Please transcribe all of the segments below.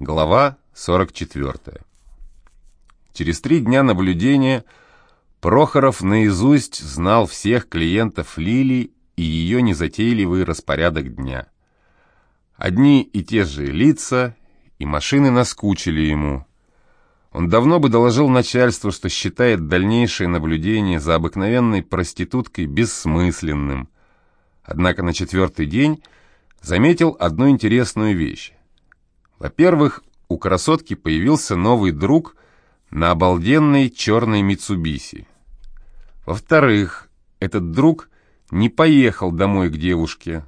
Глава 44. Через три дня наблюдения Прохоров наизусть знал всех клиентов Лили и ее незатейливый распорядок дня. Одни и те же лица, и машины наскучили ему. Он давно бы доложил начальству, что считает дальнейшее наблюдение за обыкновенной проституткой бессмысленным. Однако на четвертый день заметил одну интересную вещь. Во-первых, у красотки появился новый друг на обалденной черной Митсубиси. Во-вторых, этот друг не поехал домой к девушке,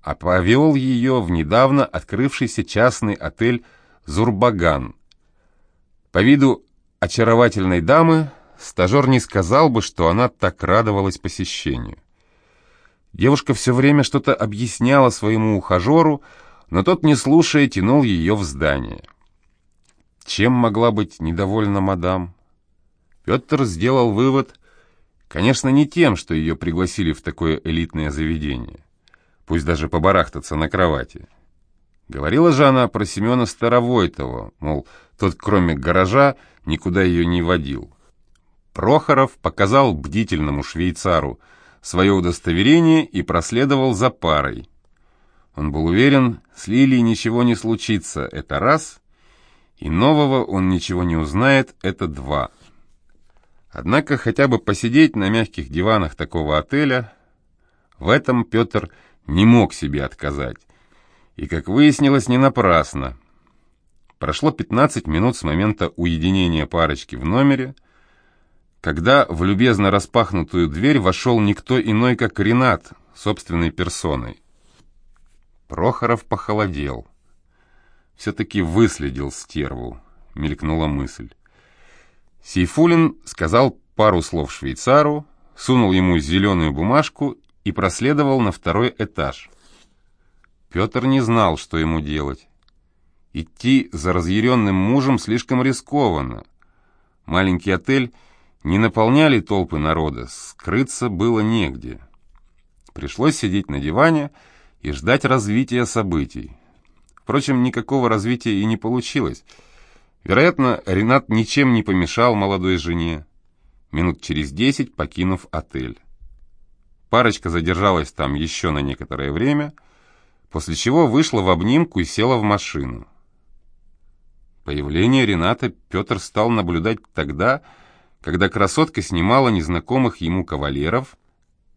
а повел ее в недавно открывшийся частный отель «Зурбаган». По виду очаровательной дамы стажер не сказал бы, что она так радовалась посещению. Девушка все время что-то объясняла своему ухажеру, но тот, не слушая, тянул ее в здание. Чем могла быть недовольна мадам? Петр сделал вывод, конечно, не тем, что ее пригласили в такое элитное заведение, пусть даже побарахтаться на кровати. Говорила же она про Семена Старовойтова, мол, тот, кроме гаража, никуда ее не водил. Прохоров показал бдительному швейцару свое удостоверение и проследовал за парой. Он был уверен, с Лилией ничего не случится, это раз, и нового он ничего не узнает, это два. Однако хотя бы посидеть на мягких диванах такого отеля, в этом Петр не мог себе отказать. И, как выяснилось, не напрасно. Прошло 15 минут с момента уединения парочки в номере, когда в любезно распахнутую дверь вошел никто иной, как Ренат, собственной персоной. Прохоров похолодел. Все-таки выследил стерву, мелькнула мысль. Сейфулин сказал пару слов швейцару, сунул ему зеленую бумажку и проследовал на второй этаж. Петр не знал, что ему делать. Идти за разъяренным мужем слишком рискованно. Маленький отель не наполняли толпы народа, скрыться было негде. Пришлось сидеть на диване и ждать развития событий. Впрочем, никакого развития и не получилось. Вероятно, Ренат ничем не помешал молодой жене, минут через десять покинув отель. Парочка задержалась там еще на некоторое время, после чего вышла в обнимку и села в машину. Появление Рената Петр стал наблюдать тогда, когда красотка снимала незнакомых ему кавалеров,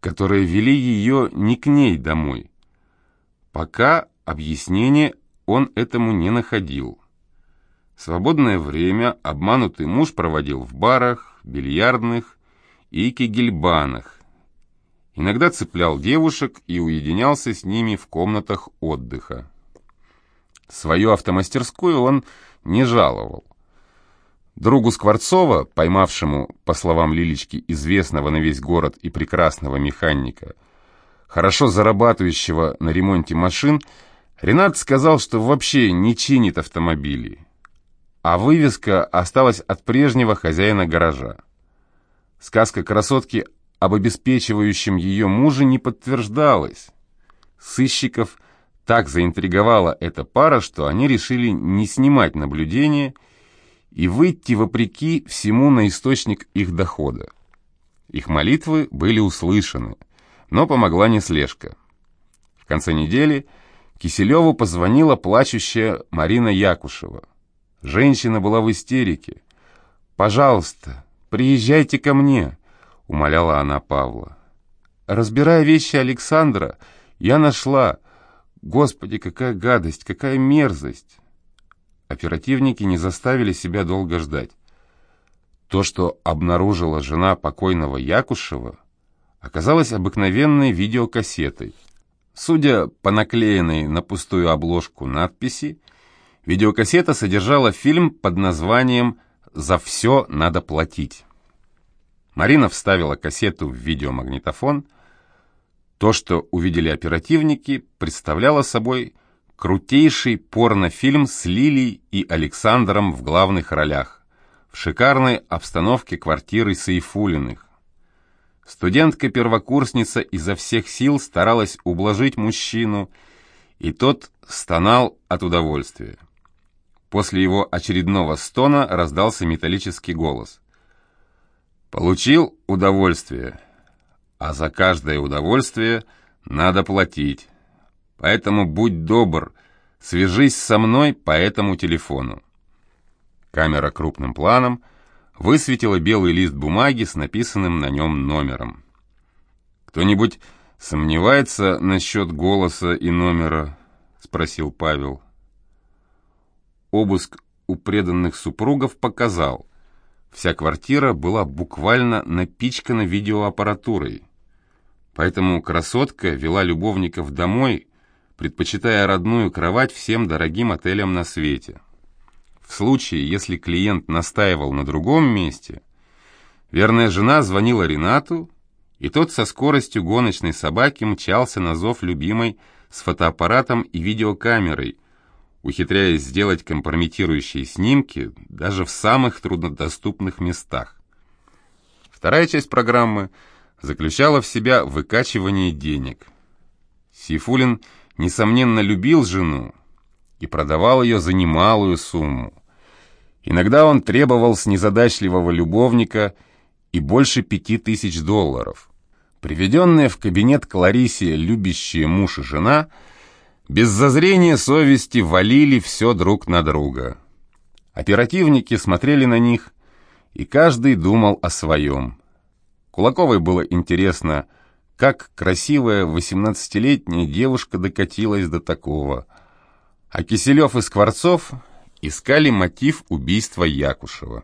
которые вели ее не к ней домой, Пока объяснения он этому не находил. Свободное время обманутый муж проводил в барах, бильярдных и кегельбанах. Иногда цеплял девушек и уединялся с ними в комнатах отдыха. Свою автомастерскую он не жаловал. Другу Скворцова, поймавшему, по словам Лилечки, известного на весь город и прекрасного механика, хорошо зарабатывающего на ремонте машин, Ренат сказал, что вообще не чинит автомобили, а вывеска осталась от прежнего хозяина гаража. Сказка красотки об обеспечивающем ее муже не подтверждалась. Сыщиков так заинтриговала эта пара, что они решили не снимать наблюдение и выйти вопреки всему на источник их дохода. Их молитвы были услышаны – но помогла не слежка. В конце недели Киселеву позвонила плачущая Марина Якушева. Женщина была в истерике. «Пожалуйста, приезжайте ко мне», — умоляла она Павла. «Разбирая вещи Александра, я нашла... Господи, какая гадость, какая мерзость!» Оперативники не заставили себя долго ждать. То, что обнаружила жена покойного Якушева, оказалась обыкновенной видеокассетой. Судя по наклеенной на пустую обложку надписи, видеокассета содержала фильм под названием «За все надо платить». Марина вставила кассету в видеомагнитофон. То, что увидели оперативники, представляло собой крутейший порнофильм с Лилией и Александром в главных ролях в шикарной обстановке квартиры Сейфулиных. Студентка-первокурсница изо всех сил старалась ублажить мужчину, и тот стонал от удовольствия. После его очередного стона раздался металлический голос. «Получил удовольствие, а за каждое удовольствие надо платить. Поэтому будь добр, свяжись со мной по этому телефону». Камера крупным планом высветила белый лист бумаги с написанным на нем номером. «Кто-нибудь сомневается насчет голоса и номера?» — спросил Павел. Обыск у преданных супругов показал, вся квартира была буквально напичкана видеоаппаратурой. Поэтому красотка вела любовников домой, предпочитая родную кровать всем дорогим отелям на свете. В случае, если клиент настаивал на другом месте, верная жена звонила Ренату, и тот со скоростью гоночной собаки мчался на зов любимой с фотоаппаратом и видеокамерой, ухитряясь сделать компрометирующие снимки даже в самых труднодоступных местах. Вторая часть программы заключала в себя выкачивание денег. Сейфулин, несомненно, любил жену и продавал ее за немалую сумму. Иногда он требовал с незадачливого любовника и больше пяти тысяч долларов. Приведенные в кабинет к любящие муж и жена без зазрения совести валили все друг на друга. Оперативники смотрели на них, и каждый думал о своем. Кулаковой было интересно, как красивая восемнадцатилетняя девушка докатилась до такого. А Киселев и Скворцов искали мотив убийства Якушева.